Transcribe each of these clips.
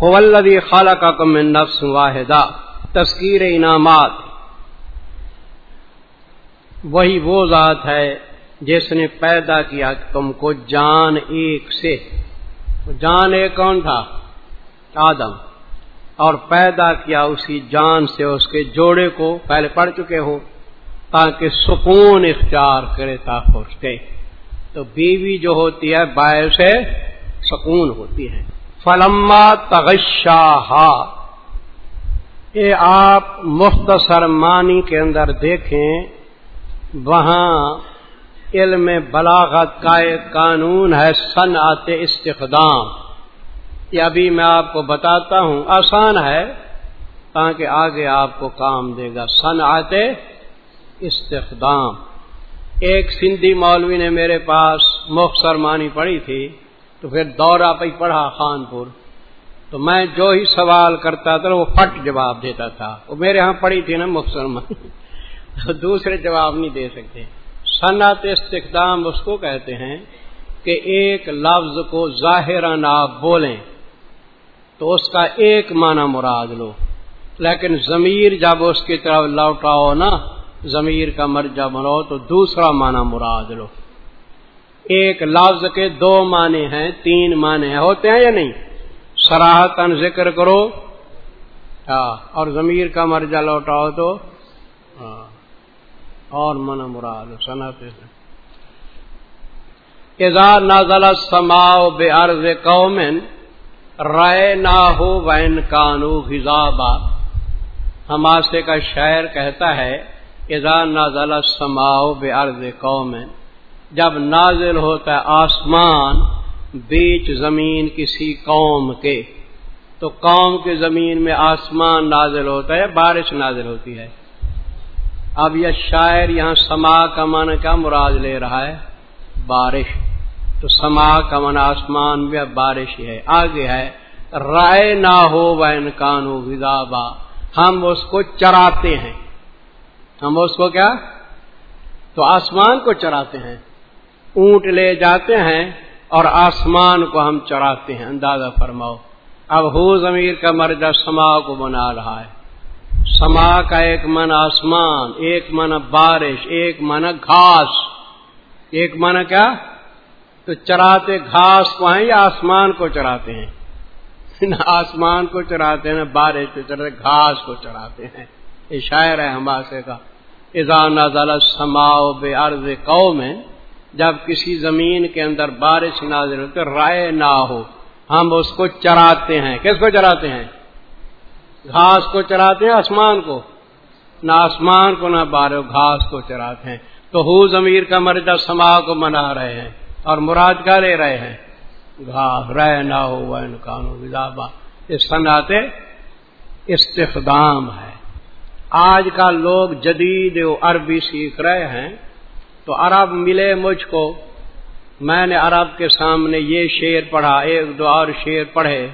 ولدی خالہ کا کم نفس واحدہ تذکیر انعامات وہی وہ ذات ہے جس نے پیدا کیا تم کو جان ایک سے۔ جان ایک کون تھا؟ آدم۔ اور پیدا کیا اسی جان سے اس کے جوڑے کو۔ پہلے پڑھ چکے ہو۔ تاکہ سکون اختیار کرے تا کے تو بیوی جو ہوتی ہے باعث سکون ہوتی ہے۔ فلما تغشاہ یہ آپ مختصر معنی کے اندر دیکھیں، وہاں علم بلاغت کا ایک قانون ہے صنعت استخدام۔ یہ ابھی میں آپ کو بتاتا ہوں، آسان ہے، تاکہ آگے آپ کو کام دے گا۔ صنعت استخدام۔ ایک سندھی مولوی نے میرے پاس مختصر معنی پڑھی تھی۔ تو پھر دورہ پہ پڑھا خانپور۔ تو میں جو ہی سوال کرتا تھا وہ پٹ جواب دیتا تھا۔ وہ میرے ہاں پڑھی تھی نا مختصر معنی دوسرے جواب نہیں دے سکتے۔ صنعت استخدام اس کو کہتے ہیں کہ ایک لفظ کو ظاہر آپ بولیں تو اس کا ایک معنی مراد لو۔ لیکن ضمیر جب اس کی طرف لوٹاؤ نا، ضمیر کا مرجع بنو تو دوسرا معنی مراد لو۔ ایک لفظ کے دو معنی ہیں، تین معنی ہیں، ہوتے ہیں یا نہیں؟ سراہتن ذکر کرو۔ ہاں اور ضمیر کا مرجع لوٹاؤ تو۔ ہاں، اور من مراد، صنعت۔ اذا نازل السماء بارض قوم رائے نہ ہو وین کانو غذابا ہماسے کا شاعر کہتا ہے، اذا نازل السماء بارض قوم جب نازل ہوتا ہے آسمان، بیچ زمین کسی قوم کے۔ تو قوم کی زمین میں آسمان نازل ہوتا ہے، بارش نازل ہوتی ہے۔ اب یہ شاعر یہاں سما کا من کا مراد لے رہا ہے، بارش۔ تو سما کا من آسمان بھی بارش ہی ہے۔ آگے ہے، رائے نہ ہو وہ انکان ہو ہم اس کو چراتے ہیں۔ ہم اس کو کیا؟ تو آسمان کو چراتے ہیں۔ اونٹ لے جاتے ہیں اور آسمان کو ہم چراتے ہیں۔ اندازہ فرماؤ۔ اب ہو ضمیر کا مرجع سما کو بنا رہا ہے۔ سما کا ایک من آسمان، ایک من بارش، ایک من گھاس۔ ایک من کیا؟ تو چراتے گھاس کو ہیں یا آسمان کو چراتے ہیں؟ نہ آسمان کو چراتے ہیں، نہ بارش کو چراتے گھاس کو چراتے ہیں۔ یہ شاعر ہے ہماسے کا۔ ایزان سماؤ بے عرض قو میں جب کسی زمین کے اندر بارش نازل تو رائے نہ ہو، ہم اس کو چراتے ہیں۔ کس کو چراتے ہیں؟ گھاس کو چراتے ہیں، آسمان کو؟ نہ آسمان کو، نہ بارو گھاس کو چراتے ہیں۔ تو ہو ضمیر کا مرجع سما کو منا رہے ہیں اور مراد کا لے رہے ہیں؟ گھاس۔ رہ نہ ہو انکانو اس صنعت استخدام ہے۔ آج کا لوگ جدید عربی سیکھ رہے ہیں۔ تو عرب ملے مجھ کو۔ میں نے عرب کے سامنے یہ شعر پڑھا، ایک دو اور شعر پڑھے۔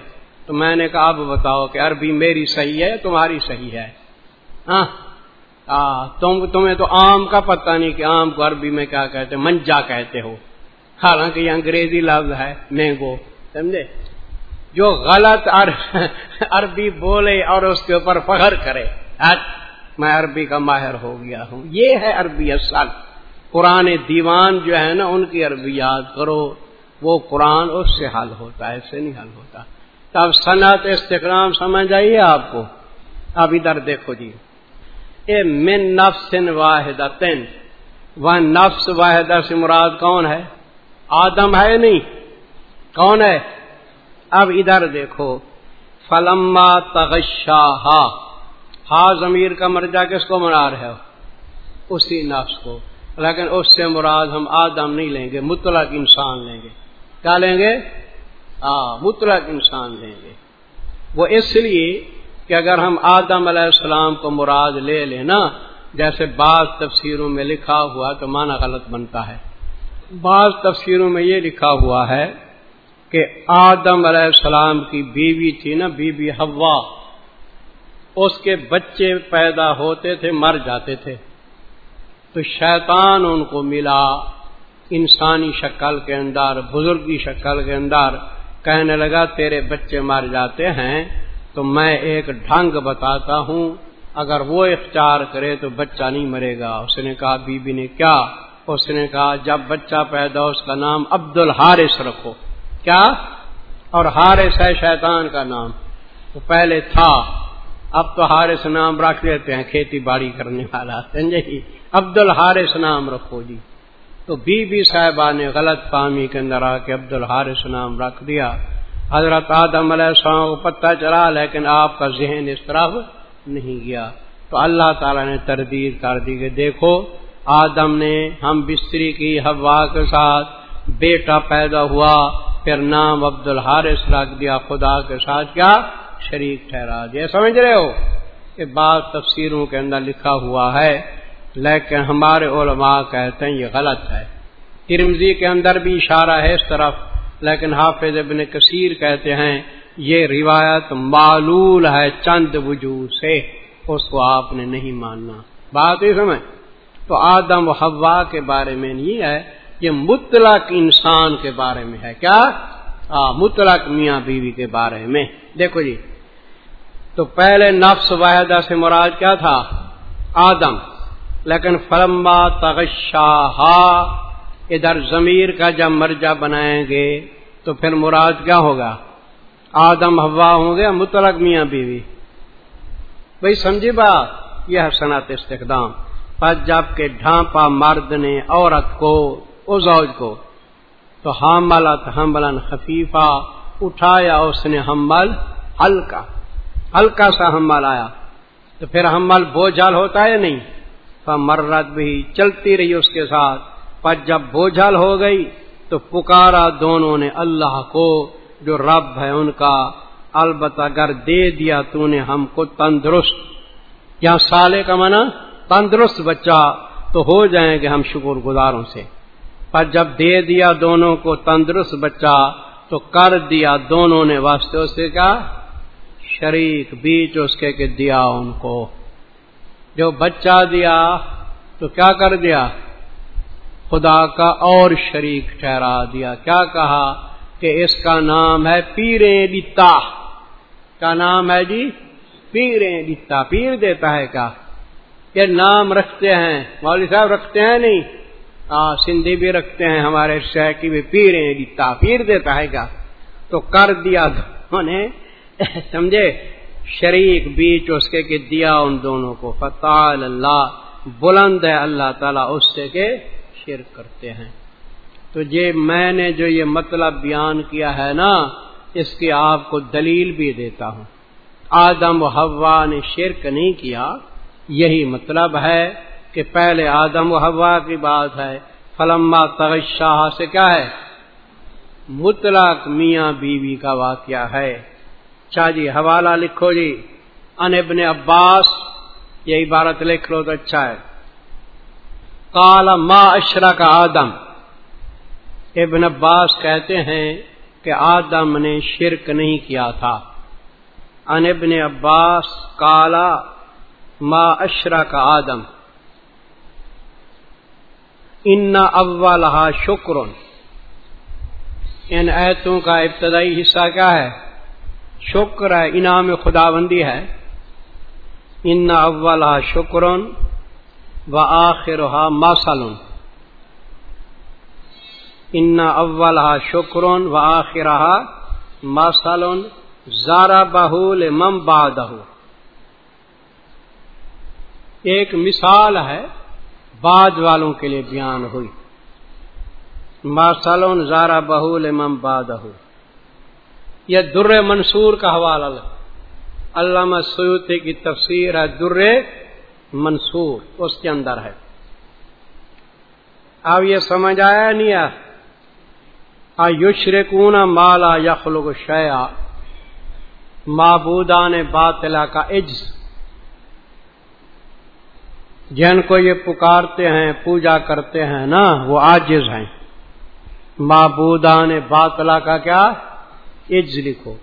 تو میں نے کہا، اب بتاؤ کہ عربی میری صحیح ہے تمہاری صحیح ہے؟ ہاں؟ تم، تمہیں تو آم کا پتہ نہیں کہ آم کو عربی میں کیا کہتے منجا کہتے ہو۔ حالانکہ یہ انگریزی لفظ ہے، مینگو، سمجھے؟ جو غلط عربی بولے اور اس کے اوپر فخر کرے۔ میں عربی کا ماہر ہو گیا ہوں۔ یہ ہے عربی اصل۔ قرآن دیوان جو ہے نا، ان کی عربی یاد کرو، وہ قرآن اس سے حل ہوتا ہے، اس سے نہیں حل ہوتا۔ تب صنعت استقرام سمجھ آئیے آپ کو؟ اب ادھر دیکھو جی۔ اے من نفس واحد وہ نفس واحد سے مراد کون ہے؟ آدم ہے نہیں۔ کون ہے؟ اب ادھر دیکھو۔ فلما تغشا ہا ہا ضمیر کا مرجا کس کو منا رہے ہو؟ اسی نفس کو۔ لیکن اس سے مراد ہم آدم نہیں لیں گے، مطلق انسان لیں گے۔ کیا لیں گے؟ مطلق انسان لیں گے۔ وہ اس لیے کہ اگر ہم آدم علیہ السلام کو مراد لے لیں نا، جیسے بعض تفسیروں میں لکھا ہوا تو مانا غلط بنتا ہے۔ بعض تفسیروں میں یہ لکھا ہوا ہے کہ آدم علیہ السلام کی بیوی تھی نا بی بی ہوا اس کے بچے پیدا ہوتے تھے، مر جاتے تھے۔ تو شیطان ان کو ملا، انسانی شکل کے اندر، بزرگی شکل کے اندر، کہنے لگا، تیرے بچے مر جاتے ہیں، تو میں ایک ڈھنگ بتاتا ہوں، اگر وہ اختیار کرے تو بچہ نہیں مرے گا۔ اس نے کہا بی بی نے کیا؟ اس نے کہا، جب بچہ پیدا اس کا نام عبد الحارث رکھو۔ کیا؟ اور حارث ہے شیطان کا نام۔ تو پہلے تھا، اب تو حارث نام رکھ دیتے ہیں، کھیتی باڑی کرنے والا۔ سمجھے جی؟ عبد الحارث نام رکھو جی۔ تو بی بی صاحبہ نے غلط فہمی کے اندر آ کے عبد الحارث نام رکھ دیا۔ حضرت آدم علیہ السلام کو پتہ چلا، لیکن آپ کا ذہن اس طرف نہیں گیا۔ تو اللہ تعالی نے تردید کر دی کہ دیکھو، آدم نے ہم بستری کی ہوا کے ساتھ بیٹا پیدا ہوا، پھر نام عبد الحارث رکھ دیا، خدا کے ساتھ کیا؟ شریک ٹھہرا۔ دیا سمجھ رہے ہو کہ بعض تفسیروں کے اندر لکھا ہوا ہے لیکن ہمارے علماء کہتے ہیں یہ غلط ہے۔ ترمزی کے اندر بھی اشارہ ہے اس طرف، لیکن حافظ ابن کثیر کہتے ہیں، یہ روایت معلول ہے چند وجوہ سے، اس کو آپ نے نہیں ماننا۔ بات ہی سمجھ۔ تو آدم و حوا کے بارے میں نہیں ہے، یہ مطلق انسان کے بارے میں ہے۔ کیا؟ مطلق میاں بیوی کے بارے میں۔ دیکھو جی تو پہلے نفس واحدہ سے مراد کیا تھا؟ آدم۔ لیکن فلما تغشاہ ادھر ضمیر کا جب مرجا بنائیں گے، تو پھر مراد کیا ہوگا؟ آدم ہوا ہوں گے مطلق میاں بیوی؟ بھائی سمجھی بات، یہ صنعت استقدام پر جبکہ ڈھانپا مرد نے عورت کو زوج کو، تو حاملت، حملن خفیفہ اٹھایا، اس نے حمل ہلکا ہلکا سا حمل آیا۔ تو پھر حمل بوجھل ہوتا ہے نہیں؟ مرد بھی چلتی رہی اس کے ساتھ۔ پر جب بوجھل ہو گئی تو پکارا دونوں نے اللہ کو جو رب ہے ان کا۔ البتہ اگر دے دیا تو نے ہم کو تندرست۔ یا سالے کا منع تندرست بچہ تو ہو جائیں گے ہم شکر گزاروں سے۔ پر جب دے دیا دونوں کو تندرست بچہ تو کر دیا دونوں نے واسطے اسے کا شریک بیچ اس کے کہ دیا ان کو۔ جو بچہ دیا تو کیا کر دیا؟ خدا کا اور شریک ٹھہرا دیا۔ کیا کہا کہ اس کا نام ہے پیرے ڈتا کا نام ہے جی؟ پیرے ڈتا پیر دیتا ہے کیا؟ یہ نام رکھتے ہیں۔ مولوی صاحب رکھتے ہیں نہیں؟ سندھی بھی رکھتے ہیں۔ ہمارے شہر کی بھی پیرے ڈتا پیر دیتا ہے کیا؟ تو کر دیا۔ نے سمجھے؟ شریک بیچ اس کے کہ دیا ان دونوں کو۔ فتح اللہ بلند ہے اللہ تعالیٰ اس سے کہ شرک کرتے ہیں۔ تو یہ میں نے جو یہ مطلب بیان کیا ہے نا، اس کی آپ کو دلیل بھی دیتا ہوں۔ آدم و ہوا نے شرک نہیں کیا، یہی مطلب ہے کہ پہلے آدم و ہوا کی بات ہے۔ فلما تغشاہ سے کیا ہے؟ مطلق میاں بیوی کا واقعہ ہے۔ اچھا جی حوالہ لکھو جی۔ ان ابن عباس، یہ عبارت لکھ لو تو اچھا ہے۔ کالا ما اشرا کا آدم۔ ابن عباس کہتے ہیں کہ آدم نے شرک نہیں کیا تھا۔ ان ابن عباس کالا ما اشرا کا آدم۔ ان اول شکر۔ ان ایتوں کا ابتدائی حصہ کیا ہے؟ شکر ہے، انعام خدا بندی ہے۔ ان اول شکر و آخر ماسل ان اول شکر و آخر ماسل زارا بہول مم بادہ ایک مثال ہے، بعد والوں کے لیے بیان ہوئی۔ ماسل زارا بہول مم بادہ یہ در منصور کا حوالہ علامہ سیوتی کی تفسیر ہے در منصور، اس کے اندر ہے۔ اب یہ سمجھ آیا نہیں آ یشر کون مالا یخلق شیا معبودان باطلا کا عجز۔ جن کو یہ پکارتے ہیں، پوجا کرتے ہیں نا، وہ آجز ہیں۔ معبودان باطلا کا کیا؟ عجز لکھو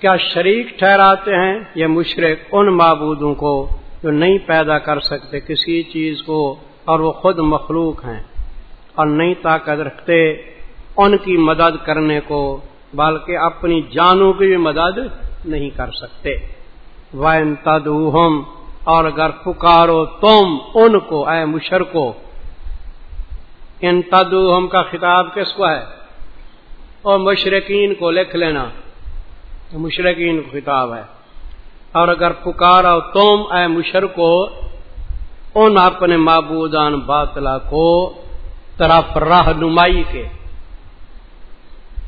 کیا شریک ٹھہراتے ہیں یہ مشرق ان معبودوں کو جو نہیں پیدا کر سکتے، کسی چیز کو اور وہ خود مخلوق ہیں اور نہیں طاقت رکھتے ان کی مدد کرنے کو، بلکہ اپنی جانوں کی بھی مدد نہیں کر سکتے۔ وائن تدوہم اور اگر پکارو تم ان کو، اے مشرکو، ان تدوہم کا خطاب کس کو ہے؟ اور مشرقین کو لکھ لینا مشرقین کو خطاب ہے۔ اور اگر پکارو تم اے مشرکو، ان اپنے معبودان باطلا کو طرف رہنمائی کے۔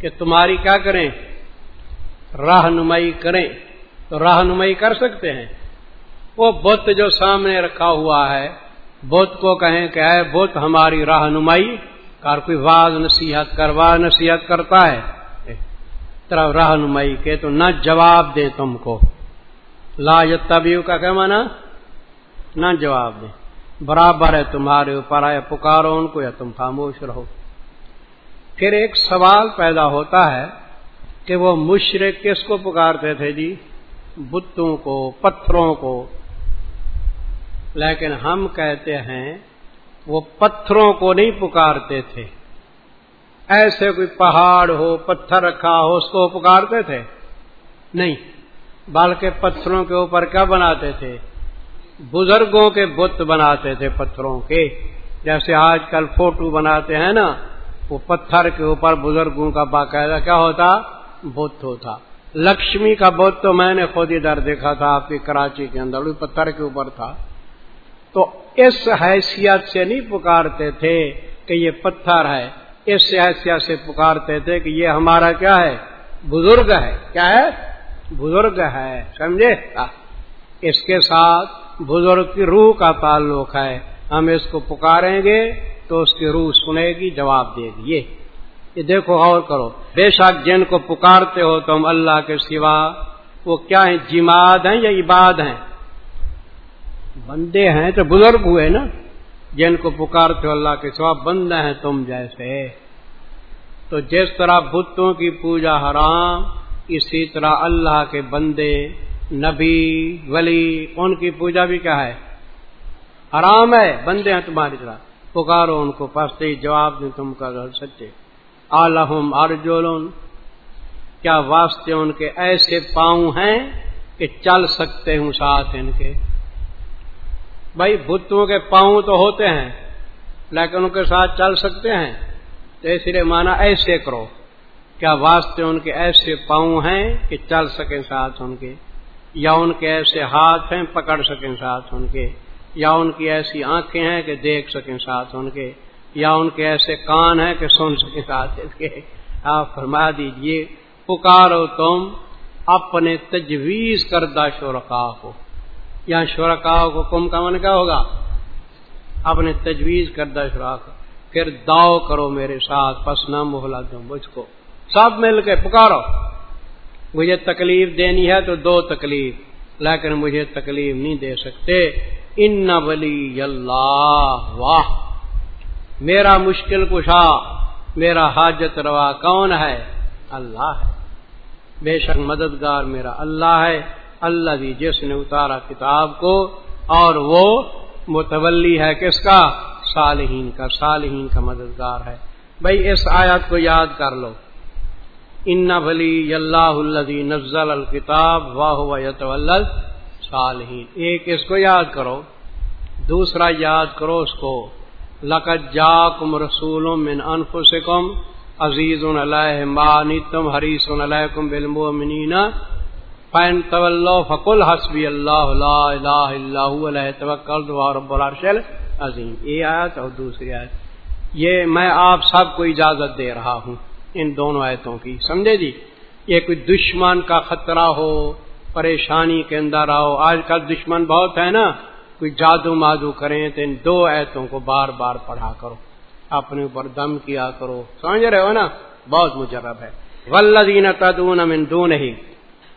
کہ تمہاری کیا کریں؟ رہنمائی کریں۔ تو رہنمائی کر سکتے ہیں۔ وہ بت جو سامنے رکھا ہوا ہے، بت کو کہیں کہ ہے بت ہماری رہنمائی کار کوئی واض نصیحت کروا نصیحت کرتا ہے۔ طرف رہنمائی کے تو نہ جواب دیں تم کو۔ لا تبیو کا کیا مانا نہ جواب دیں برابر ہے تمہارے اوپر آئے پکارو ان کو یا تم خاموش رہو۔ پھر ایک سوال پیدا ہوتا ہے کہ وہ مشرق کس کو پکارتے تھے جی؟ بتوں کو، پتھروں کو۔ لیکن ہم کہتے ہیں وہ پتھروں کو نہیں پکارتے تھے۔ ایسے کوئی پہاڑ ہو، پتھر رکھا ہو، اس کو پکارتے تھے؟ نہیں۔ بلکہ پتھروں کے اوپر کیا بناتے تھے؟ بزرگوں کے بت بناتے تھے پتھروں کے۔ جیسے آج کل فوٹو بناتے ہیں نا، وہ پتھر کے اوپر بزرگوں کا باقاعدہ کیا ہوتا؟ بت ہوتا۔ لکشمی کا بت تو میں نے خود ادھر دیکھا تھا، آپ کی کراچی کے اندر، وہ پتھر کے اوپر تھا۔ تو اس حیثیت سے نہیں پکارتے تھے کہ یہ پتھر ہے۔ اس حیثیت سے پکارتے تھے کہ یہ ہمارا کیا ہے؟ بزرگ ہے۔ کیا ہے؟ بزرگ ہے۔ سمجھے؟ اس کے ساتھ بزرگ کی روح کا تعلق ہے۔ ہم اس کو پکاریں گے تو اس کی روح سنے گی، جواب دے گی۔ یہ۔ دیکھو اور کرو۔ بے شک جن کو پکارتے ہو تم اللہ کے سوا، وہ کیا ہیں؟ جماعت ہیں یا عباد ہیں؟ بندے ہیں تو بزرگ ہوئے نا، جن کو پکارتے ہو اللہ کے سوا بندے ہیں تم جیسے۔ تو جس طرح بتوں کی پوجا حرام، اسی طرح اللہ کے بندے، نبی، ولی، ان کی پوجا بھی کیا ہے؟ حرام ہے، بندے ہیں تمہاری طرح۔ پکارو ان کو پستے جواب دیں تم کا گھر سچے۔ آلہم ارجولن کیا واسطے ان کے ایسے پاؤں ہیں کہ چل سکتے ہوں ساتھ ان کے؟ بھائی بتوں کے پاؤں تو ہوتے ہیں، لیکن ان کے ساتھ چل سکتے ہیں۔ تو اس لیے مانا ایسے کرو۔ کیا واسطے ان کے ایسے پاؤں ہیں کہ چل سکیں ساتھ ان کے؟ یا ان کے ایسے ہاتھ ہیں پکڑ سکیں ساتھ ان کے؟ یا ان کی ایسی آنکھیں ہیں کہ دیکھ سکیں ساتھ ان کے؟ یا ان کے ایسے کان ہیں کہ سن سکیں ساتھ اس کے؟ آپ فرما دیجیے، پکارو تم اپنے تجویز کردہ شرکا کو۔ یا شرکا کو کم کا من کیا ہوگا؟ اپنے تجویز کردہ شرا پھر داؤ کرو میرے ساتھ، پس نہ محلہ دو مجھ کو۔ سب مل کے پکارو۔ مجھے تکلیف دینی ہے تو دو تکلیف، لیکن مجھے تکلیف نہیں دے سکتے۔ ان ولی اللہ واہ۔ میرا مشکل کشا، میرا حاجت روا کون ہے؟ اللہ ہے۔ بے شک مددگار میرا اللہ ہے۔ اللہ بھی جس نے اتارا کتاب کو اور وہ متولی ہے کس کا؟ صالحین کا صالحین کا مددگار ہے۔ بھائی، اس آیات کو یاد کر لو۔ ان بلی اللہ الدی نزل الکتاب واہ صالحین ایک اس کو یاد کرو، دوسرا یاد کرو اس کو۔ لقت جا کم رسول من انفسکم عزیز علیہ مانی تم حریص علیہ کم بالمؤمنین فین طول فقل حسبی اللہ لا الہ الا هو علیہ توکل رب العرش عظیم یہ آیت اور دوسری آیت۔ یہ میں آپ سب کو اجازت دے رہا ہوں ان دونوں آیتوں کی۔ سمجھے جی؟ یہ کوئی دشمن کا خطرہ ہو، پریشانی کے اندر آؤ۔ آج کل دشمن بہت ہے نا۔ کوئی جادو مادو کریں تو ان دو ایتوں کو بار بار پڑھا کرو۔ اپنے اوپر دم کیا کرو۔ سمجھ رہے ہو نا؟ بہت مجرب ہے۔ ولدین تدون من دون ہی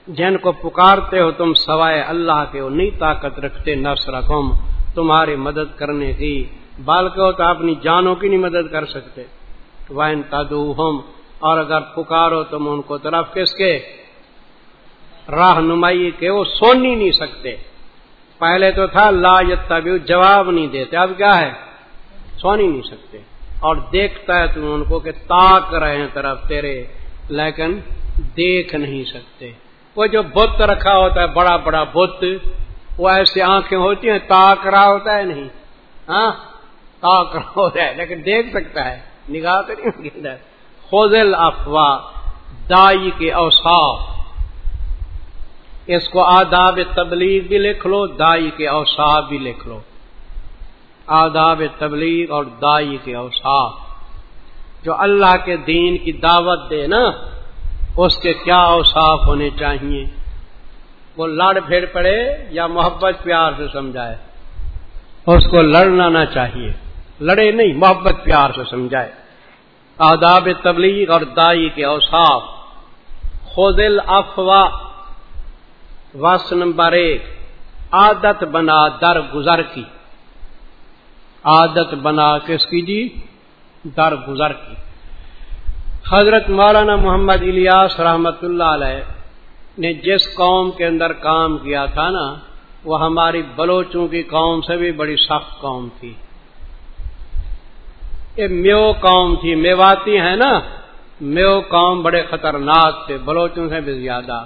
جن کو پکارتے ہو تم سوائے اللہ کے، وہ نہیں طاقت رکھتے نفس رقم تمہاری مدد کرنے کی۔ بالکہ ہو تو اپنی جانوں کی نہیں مدد کر سکتے۔ وائن تدو ہم اور اگر پکارو تم ان کو طرف کس کے؟ رہنمائی کے، وہ سن ہی نہیں سکتے۔ پہلے تو تھا، لا تبھی جواب نہیں دیتے۔ اب کیا ہے؟ سون ہی نہیں سکتے۔ اور دیکھتا ہے تم ان کو کہ تاک رہے ہیں طرف تیرے، لیکن دیکھ نہیں سکتے۔ وہ جو بت رکھا ہوتا ہے، بڑا بڑا بت، وہ ایسی آنکھیں ہوتی ہیں تاک رہا ہوتا ہے، نہیں۔ ہاں؟ تاک رہا ہوتا ہے، لیکن دیکھ سکتا ہے۔ نگاہ تو نہیں خوزل افواہ دائی کے اوساف اس کو آداب تبلیغ بھی لکھ لو، دائی کے اوساف بھی لکھ لو۔ آداب تبلیغ اور دائی کے اوساف جو اللہ کے دین کی دعوت دے نا اس کے کیا اوساف ہونے چاہیے؟ وہ لڑ بھیڑ پڑے یا محبت پیار سے سمجھائے؟ اس کو لڑنا نہ چاہیے۔ لڑے نہیں، محبت پیار سے سمجھائے۔ آداب تبلیغ اور دائی کے اوساف خودل افوا، وس نمبر ایک۔ عادت بنا در گزر کی۔ عادت بنا کس کی جی؟ در گزر کی۔ حضرت مولانا محمد الیاس رحمت اللہ علیہ نے جس قوم کے اندر کام کیا تھا نا، وہ ہماری بلوچوں کی قوم سے بھی بڑی سخت قوم تھی۔ یہ میو قوم تھی، میواتی ہے نا۔ میو قوم بڑے خطرناک تھے، بلوچوں سے بھی زیادہ۔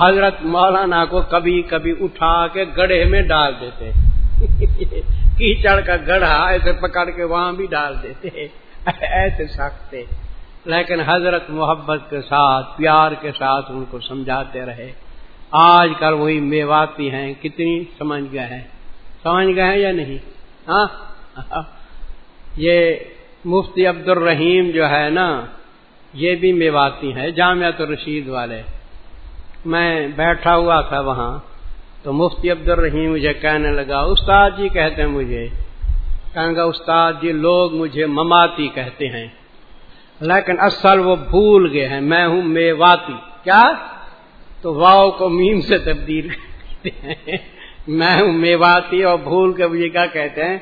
حضرت مولانا کو کبھی کبھی اٹھا کے گڑھے میں ڈال دیتے۔ کیچڑ کا گڑھا ایسے پکڑ کے وہاں بھی ڈال دیتے۔ ایسے سخت تھے۔ لیکن حضرت محبت کے ساتھ، پیار کے ساتھ ان کو سمجھاتے رہے۔ آج کل وہی میواتی ہیں، کتنی سمجھ گئے ہیں؟ سمجھ گئے ہیں یا نہیں؟ ہاں؟ یہ مفتی عبد الرحیم جو ہے نا، یہ بھی میواتی ہیں جامعت الرشید والے۔ میں بیٹھا ہوا تھا وہاں، تو مفتی عبد الرحیم مجھے کہنے لگا، استاد جی کہتے ہیں مجھے؟ کہیں گا، استاد جی لوگ مجھے مماتی کہتے ہیں۔ لیکن اصل وہ بھول گئے ہیں، میں ہوں میواتی۔ کیا؟ تو واؤ کو میم سے تبدیل کرتے ہیں۔ میں ہوں میواتی اور بھول کے مجھے کیا کہتے ہیں؟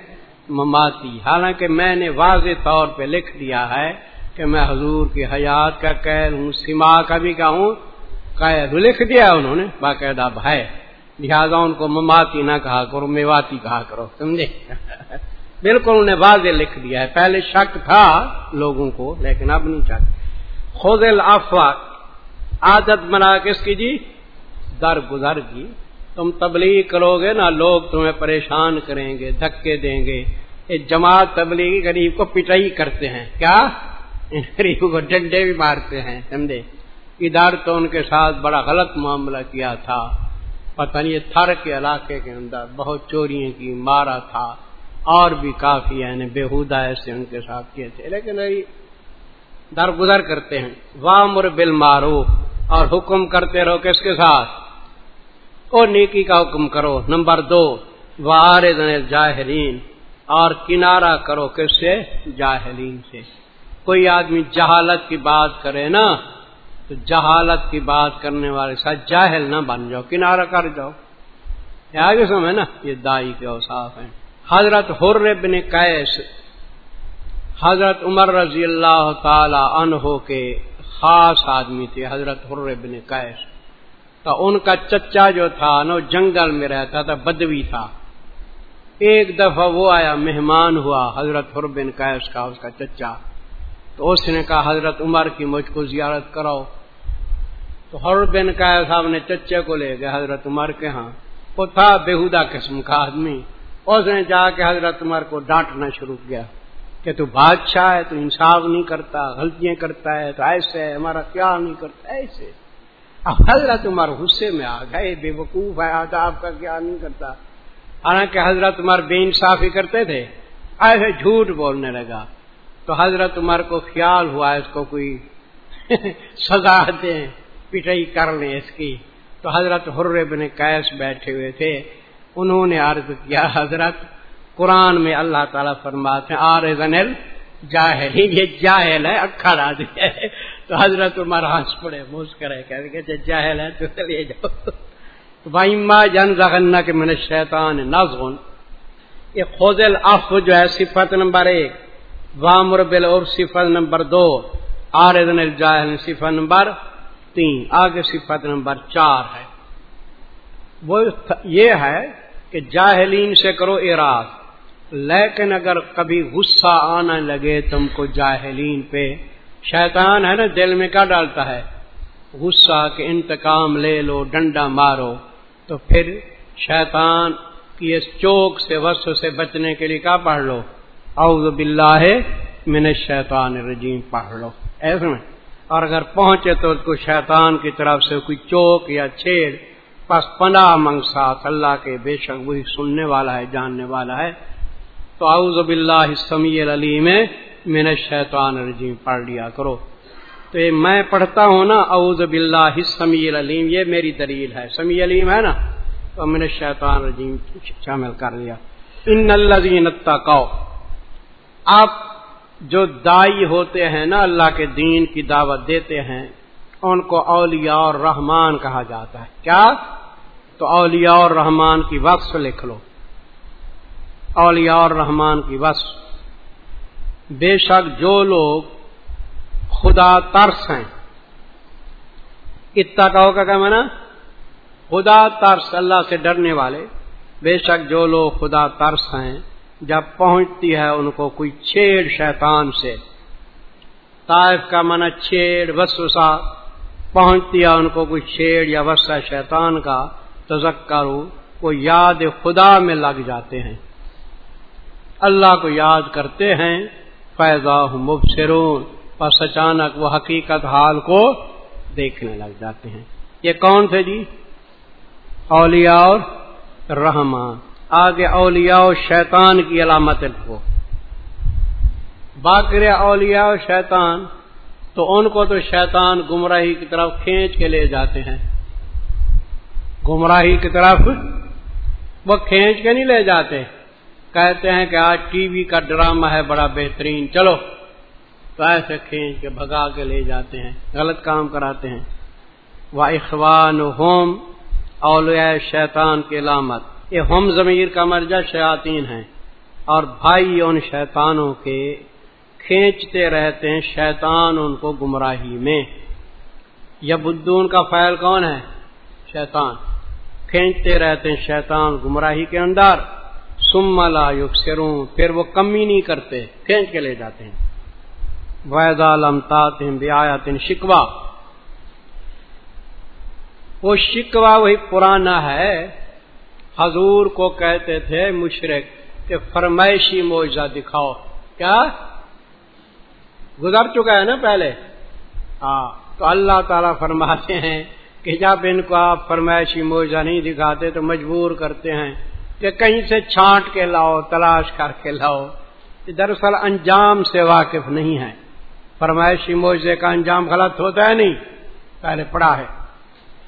مماتی۔ حالانکہ میں نے واضح طور پہ لکھ دیا ہے کہ میں حضور کی حیات کا قید ہوں، سما کا بھی کہوں قید لکھ دیا انہوں نے، باقاعدہ بھائی۔ لہٰذا ان کو مماتی نہ کہا کرو، میواتی کہا کرو، سمجھے؟ بالکل انہیں واضح لکھ دیا ہے۔ پہلے شک تھا لوگوں کو، لیکن اب نہیں چاہتے خود الافا عادت بنا کس کی جی؟ در گزر کی جی۔ تم تبلیغ کرو گے نا، لوگ تمہیں پریشان کریں گے، دھکے دیں گے۔ جماعت تبلیغی غریب کو پٹائی کرتے ہیں۔ کیا؟ غریب کو ڈنڈے بھی مارتے ہیں، سمجھے؟ ادھر تو ان کے ساتھ بڑا غلط معاملہ کیا تھا۔ پتہ نہیں تھر کے علاقے کے اندر بہت چوریاں کی، مارا تھا۔ اور بھی کافی یعنی بےحدہ ایسے ان کے ساتھ کیے تھے۔ لیکن درگزر کرتے ہیں۔ وامر بل مارو اور حکم کرتے رہو کس کے ساتھ؟ او نیکی کا حکم کرو۔ نمبر دو وار جاہرین اور کنارہ کرو کس سے؟ جاہلین سے۔ کوئی آدمی جہالت کی بات کرے نا، تو جہالت کی بات کرنے والے ساتھ جاہل نہ بن جاؤ، کنارہ کر جاؤ۔ آگے سمے نا، یہ دائی کے اوساف ہیں۔ حضرت حر بن قیس، حضرت عمر رضی اللہ تعالی عنہ کے خاص آدمی تھے، حضرت حر بن قیس۔ تو ان کا چچا جو تھا نا جنگل میں رہتا تھا، بدوی تھا۔ ایک دفعہ وہ آیا، مہمان ہوا حضرت حر بن قیس کا، اس کا چچا۔ تو اس نے کہا، حضرت عمر کی مجھ کو زیارت کراؤ۔ تو ہر بن کا صاحب نے چچے کو لے گئے، حضرت عمر کے ہاں۔ وہ تھا بےحدہ قسم کا آدمی۔ اس نے جا کے حضرت عمر کو ڈانٹنا شروع کیا کہ تو بادشاہ ہے، تو انصاف نہیں کرتا، غلطیاں کرتا ہے، تو ایسے ہے، ہمارا کیا نہیں کرتا، ایسے اب حضرت عمر غصے میں آ گئے، بے وقوف ہے، آداب کا کیا نہیں کرتا۔ حالانکہ حضرت عمر بے انصافی کرتے تھے، ایسے جھوٹ بولنے لگا۔ تو حضرت عمر کو خیال ہوا، اس کو کوئی سزا دیں، پٹائی کر لیں اس کی۔ تو حضرت حر بن قیس بیٹھے ہوئے تھے۔ انہوں نے عرض کیا، حضرت، قرآن میں اللہ تعالیٰ فرماتے ہیں آر زنل جاہل یہ جاہل ہے اکھڑ آدمی ہے۔ تو حضرت عمر ہنس پڑے مسکرے کہ جاہل ہے، تو چلے جاؤ۔ تو بھائی ماں جن زغن کے من شیطان نظم یہ خوزل اف جو ہے، صفت نمبر ایک۔ وامر بل اور صفت نمبر دو۔ آر الجاہل صفت نمبر تین۔ آگے صفت نمبر چار ہے۔ وہ یہ ہے کہ جاہلین سے کرو اراد لیکن اگر کبھی غصہ آنے لگے تم کو جاہلین پہ، شیطان ہے نا دل میں کیا ڈالتا ہے؟ غصہ کے انتقام لے لو، ڈنڈا مارو۔ تو پھر شیطان کی اس چوک سے وس سے بچنے کے لیے کیا پڑھ لو؟ اعوذ باللہ من الشیطان الرجیم پڑھ لو۔ ایسے میں۔ اور اگر پہنچے تو کوئی شیطان کی طرف سے کوئی چوک یا چھیڑ پس پناہ منگ ساتھ، اللہ کے بے شک وہی سننے والا ہے، جاننے والا ہے۔ تو اعوذ باللہ السمیع العلیم، من الشیطان الرجیم، پڑھ لیا کرو۔ تو یہ میں پڑھتا ہوں نا، اعوذ باللہ السمیع العلیم، یہ میری دلیل ہے۔ سمیع علیم ہے نا؟ تو میں نے شیطان رجیم شامل کر لیا۔ ان الذین اتقوا، آپ جو دائی ہوتے ہیں نا، اللہ کے دین کی دعوت دیتے ہیں، ان کو اولیاء اور رحمان کہا جاتا ہے۔ کیا؟ تو اولیاء اور رحمان کی وقف لکھ لو۔ اولیاء اور رحمان کی وقف بے شک جو لوگ خدا ترس ہیں۔ اتنا کا ہوگا کیا خدا ترس اللہ سے ڈرنے والے۔ بے شک جو لوگ خدا ترس ہیں، جب پہنچتی ہے ان کو کوئی چھیڑ شیطان سے۔ طائف کا منع چھیڑ وسوسا پہنچتی ہے ان کو کوئی چھیڑ یا وسا شیطان کا۔ تذکرو، وہ یاد خدا میں لگ جاتے ہیں۔ اللہ کو یاد کرتے ہیں، فیضا مبصرون۔ پس اچانک وہ حقیقت حال کو دیکھنے لگ جاتے ہیں۔ یہ کون تھے جی؟ اولیاء اور رحمان آگے اولیاء و شیطان کی علامت کو باقر اولیاء و شیطان تو ان کو تو شیطان گمراہی کی طرف کھینچ کے لے جاتے ہیں۔ گمراہی کی طرف وہ کھینچ کے نہیں لے جاتے۔ کہتے ہیں کہ آج ٹی وی کا ڈرامہ ہے، بڑا بہترین۔ چلو، تو ایسے کھینچ کے بھگا کے لے جاتے ہیں، غلط کام کراتے ہیں۔ وہ اخوان ہوم اولیاء شیطان کی علامت۔ یہ ہم ضمیر کا مرجع شیاطین ہیں۔ اور بھائی ان شیطانوں کے کھینچتے رہتے ہیں، شیطان ان کو گمراہی میں۔ یا بدون کا فائل کون ہے؟ شیطان۔ کھینچتے رہتے ہیں شیطان گمراہی کے اندر۔ سم لا یکسروں پھر وہ کمی نہیں کرتے کھینچ کے لے جاتے ہیں۔ وید عالم تاطم بیاتن شکوا وہ شکوا وہی پرانا ہے۔ حضور کو کہتے تھے مشرق کہ فرمائشی معاوضہ دکھاؤ۔ کیا؟ گزر چکا ہے نا پہلے؟ ہاں تو اللہ تعالیٰ فرماتے ہیں کہ جب ان کو آپ فرمائشی معاوضہ نہیں دکھاتے تو مجبور کرتے ہیں کہ کہیں سے چھانٹ کے لاؤ، تلاش کر کے لاؤ۔ دراصل انجام سے واقف نہیں ہے فرمائشی معاوضے کا انجام غلط ہوتا ہے نہیں؟ پہلے پڑا ہے۔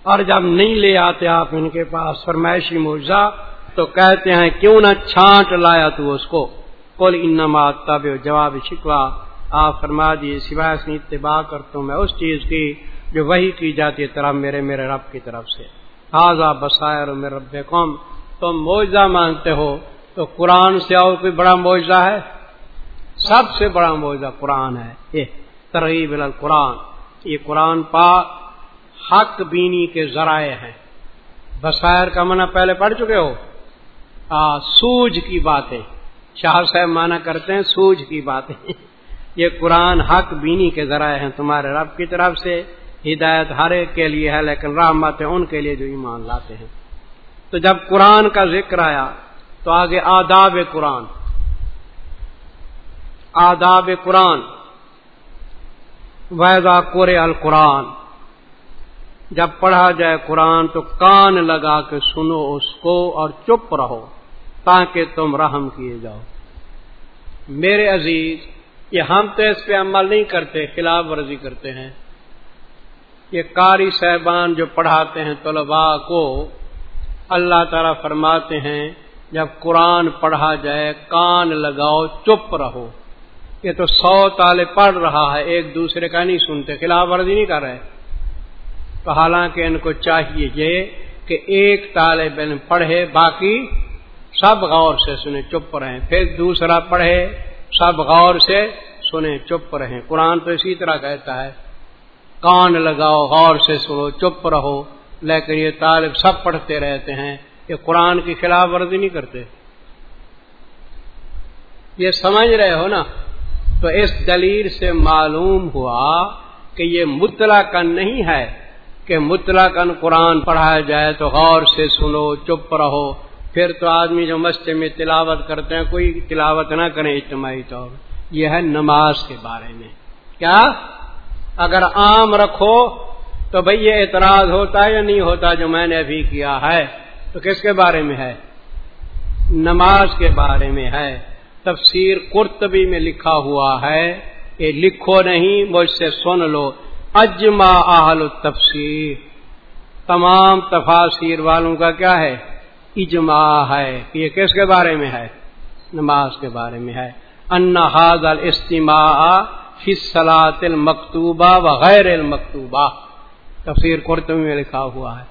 اور جب نہیں لے آتے آپ ان کے پاس فرمائشی مرزا تو کہتے ہیں، کیوں نہ چھانٹ لایا تو اس کو؟ کل انما تب جواب شکوا آپ فرما دیے، سوائے اتباع کرتا ہوں میں اس چیز کی۔ جو وہی کی جاتی ہے طرف میرے میرے رب کی طرف سے۔ حاضہ بسائر میرے رب قوم تم معاوضہ مانگتے ہو۔ تو قرآن سے اور کوئی بڑا معاوضہ ہے؟ سب سے بڑا معاوضہ قرآن ہے۔ یہ ترغیب القرآن۔ یہ قرآن پاک حق بینی کے ذرائع ہیں۔ بسائر کا منع پہلے پڑھ چکے ہو؟ آ, سوج کی باتیں۔ شاہ صاحب مانا کرتے ہیں سوج کی باتیں۔ یہ قرآن حق بینی کے ذرائع ہیں تمہارے رب کی طرف سے۔ ہدایت ہر ایک کے لیے ہے، لیکن رحمت ہے ان کے لیے جو ایمان لاتے ہیں۔ تو جب قرآن کا ذکر آیا، تو آگے آداب قرآن۔ آداب قرآن۔ ویزا قر القرآن۔ جب پڑھا جائے قرآن، تو کان لگا کے سنو اس کو اور چپ رہو تاکہ تم رحم کیے جاؤ۔ میرے عزیز، یہ ہم تو اس پہ عمل نہیں کرتے، خلاف ورزی کرتے ہیں۔ یہ قاری صاحبان جو پڑھاتے ہیں طلباء کو اللہ تعالی فرماتے ہیں، جب قرآن پڑھا جائے، کان لگاؤ، چپ رہو۔ یہ تو سو تالے پڑھ رہا ہے، ایک دوسرے کا نہیں سنتے، خلاف ورزی نہیں کر رہے۔ تو حالانکہ ان کو چاہیے یہ کہ ایک طالب علم پڑھے، باقی سب غور سے سنے چپ رہیں۔ پھر دوسرا پڑھے، سب غور سے سنے چپ رہیں۔ قرآن تو اسی طرح کہتا ہے۔ کان لگاؤ، غور سے سنو، چپ رہو۔ لیکن یہ طالب سب پڑھتے رہتے ہیں، یہ قرآن کی خلاف ورزی نہیں کرتے۔ یہ سمجھ رہے ہو نا؟ تو اس دلیل سے معلوم ہوا کہ یہ مطلق نہیں ہے کہ مطلق قرآن پڑھایا جائے تو غور سے سنو، چپ رہو۔ پھر تو آدمی جو مسجد میں تلاوت کرتے ہیں، کوئی تلاوت نہ کریں اجتماعی طور۔ یہ ہے نماز کے بارے میں۔ کیا؟ اگر عام رکھو تو بھئی یہ اعتراض ہوتا ہے یا نہیں ہوتا جو میں نے ابھی کیا ہے؟ تو کس کے بارے میں ہے؟ نماز کے بارے میں ہے۔ تفسیر قرطبی میں لکھا ہوا ہے۔ کہ لکھو نہیں، مجھ سے سن لو۔ اجما اہل التفسیر۔ تمام تفاصیر والوں کا کیا ہے؟ اجماع ہے۔ یہ کس کے بارے میں ہے؟ نماز کے بارے میں ہے۔ انحاظ الاستماع فی المکتوبہ و غیر المکتوبہ۔ تفسیر قرطبی میں لکھا ہوا ہے۔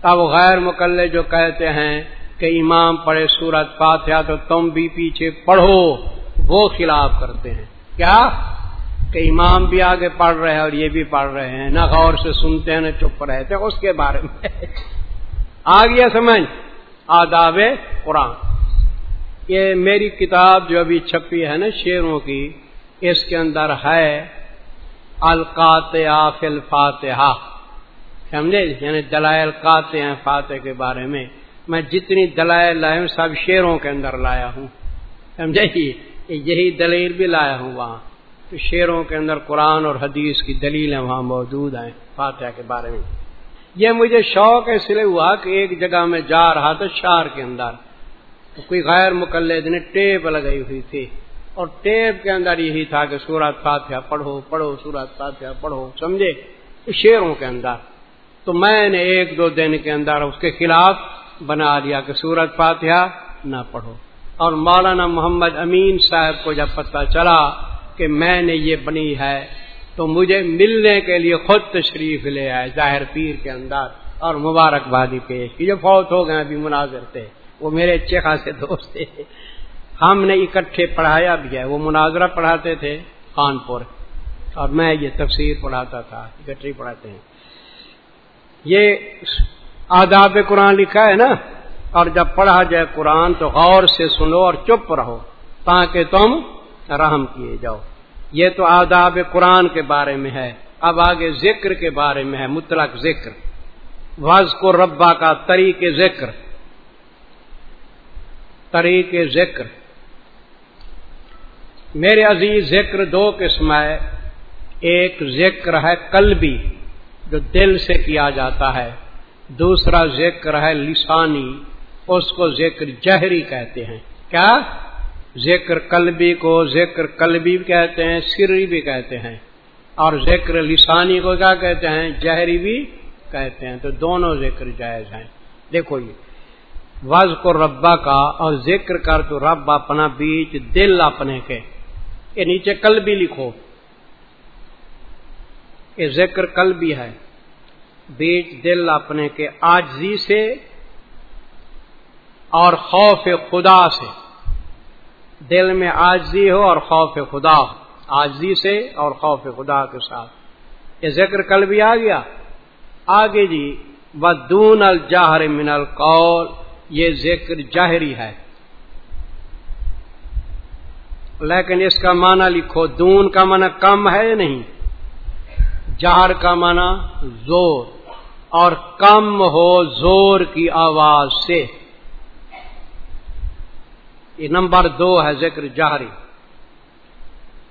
تب غیر مقلع جو کہتے ہیں کہ امام پڑھے سورت فاتحہ تو تم بھی پیچھے پڑھو، وہ خلاف کرتے ہیں۔ کیا؟ کہ امام بھی آگے پڑھ رہے ہیں اور یہ بھی پڑھ رہے ہیں۔ نہ غور سے سنتے ہیں، نہ چپ رہتے ہیں۔ اس کے بارے میں۔ آ گیا سمجھ۔ آداب قرآن۔ یہ میری کتاب جو ابھی چھپی ہے نا شیروں کی اس کے اندر ہے القات فل فاتحہ سمجھے؟ یعنی دلائل کاتے ہیں فاتح کے بارے میں۔ میں جتنی دلائل لایا ہوں سب شیروں کے اندر لایا ہوں۔ سمجھے؟ یہی دلیل بھی لایا ہوں وہاں۔ تو شیروں کے اندر قرآن اور حدیث کی دلیلیں وہاں موجود ہیں فاتحہ کے بارے میں۔ یہ مجھے شوق اس لیے ہوا کہ ایک جگہ میں جا رہا تھا شہر کے اندر۔ کوئی غیر مقلد نے ٹیپ لگائی ہوئی تھی۔ اور ٹیپ کے اندر یہی تھا کہ سورت فاتحہ پڑھو پڑھو سورت فاتحہ پڑھو، سمجھے؟ شیروں کے اندر۔ تو میں نے ایک دو دن کے اندر اس کے خلاف بنا دیا کہ سورت فاتحہ نہ پڑھو۔ اور مولانا محمد امین صاحب کو جب پتہ چلا کہ میں نے یہ بنی ہے، تو مجھے ملنے کے لیے خود تشریف لے آئے ظاہر پیر کے اندر اور مبارکبادی پیش کی۔ جو فوت ہو گئے، ابھی مناظر تھے۔ وہ میرے اچھے خاصے دوست تھے۔ ہم نے اکٹھے پڑھایا بھی ہے، وہ مناظرہ پڑھاتے تھے کانپور۔ اور میں یہ تفسیر پڑھاتا تھا اکٹھے پڑھاتے ہیں۔ یہ آداب قرآن لکھا ہے نا، اور جب پڑھا جائے قرآن تو غور سے سنو اور چپ رہو، تاکہ تم رحم کیے جاؤ۔ یہ تو آداب قرآن کے بارے میں ہے۔ اب آگے ذکر کے بارے میں ہے، مطلق ذکر۔ وز کو ربا کا طریق ذکر۔ طریق ذکر۔ میرے عزیز، ذکر دو قسم ہے۔ ایک ذکر ہے قلبی، جو دل سے کیا جاتا ہے۔ دوسرا ذکر ہے لسانی، اس کو ذکر جہری کہتے ہیں۔ کیا؟ ذکر قلبی کو ذکر قلبی بھی کہتے ہیں، سری بھی کہتے ہیں۔ اور ذکر لسانی کو کیا کہتے ہیں؟ جہری بھی کہتے ہیں۔ تو دونوں ذکر جائز ہیں۔ دیکھو یہ وز کو ربا کا اور ذکر کر تو رب اپنا بیچ، دل اپنے کے۔ یہ نیچے کل بھی لکھو یہ ذکر کل بھی ہے۔ بیچ دل اپنے کے آجزی سے اور خوف خدا سے۔ دل میں آجزی ہو اور خوف خدا ہو۔ آجزی سے اور خوف خدا کے ساتھ۔ یہ ذکر کل بھی آ گیا۔ آگے جی بدون الجاہر من القول، یہ ذکر جاہری ہے۔ لیکن اس کا معنی لکھو، دون کا معنی کم ہے یا نہیں؟ جہر کا معنی زور، اور کم ہو زور کی آواز سے۔ یہ نمبر دو ہے ذکر جہری۔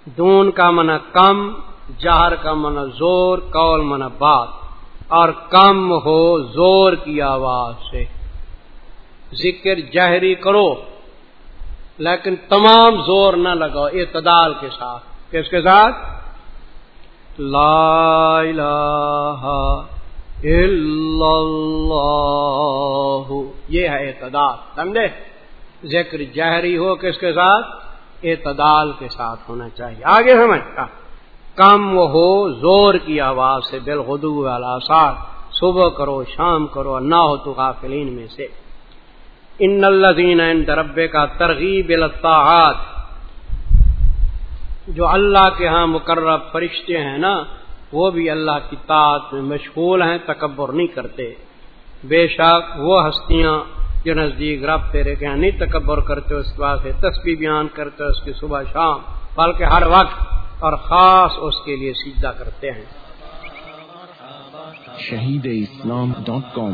دون کا من کم، جہر کا من زور کول من بات، اور کم ہو زور کی آواز سے۔ ذکر جہری کرو۔ لیکن تمام زور نہ لگاؤ اعتدال کے ساتھ۔ کس کے ساتھ؟ لا الہ الا اللہ۔ یہ ہے اعتدال، سمجھے؟ ذکر جہری ہو کس کے ساتھ؟ اعتدال کے ساتھ ہونا چاہیے۔ آگے سمجھتا ہاں۔ کم وہ ہو زور کی آواز سے بالغدو والا ساتھ صبح کرو، شام کرو، نہ ہو تو غافلین میں سے۔ ان الزین دربے کا ترغیب الطاعات جو اللہ کے ہاں مقرر فرشتے ہیں نا، وہ بھی اللہ کی طاعت میں مشغول ہیں، تکبر نہیں کرتے۔ بے شک وہ ہستیاں جو نزدیک رب تیرے کے ہاں نہیں تکبر کرتے، اس کے بعد تسبیح بیان کرتے، اس کی صبح شام، بلکہ ہر وقت اور خاص اس کے لیے سیدھا کرتے ہیں۔ شہید اسلام ڈاٹ کام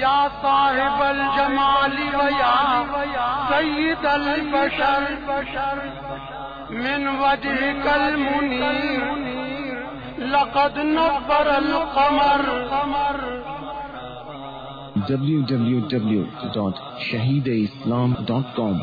یا صاحب الجمال سید البشر من وجه المنیر لقد نبر القمر. www.shahideislam.com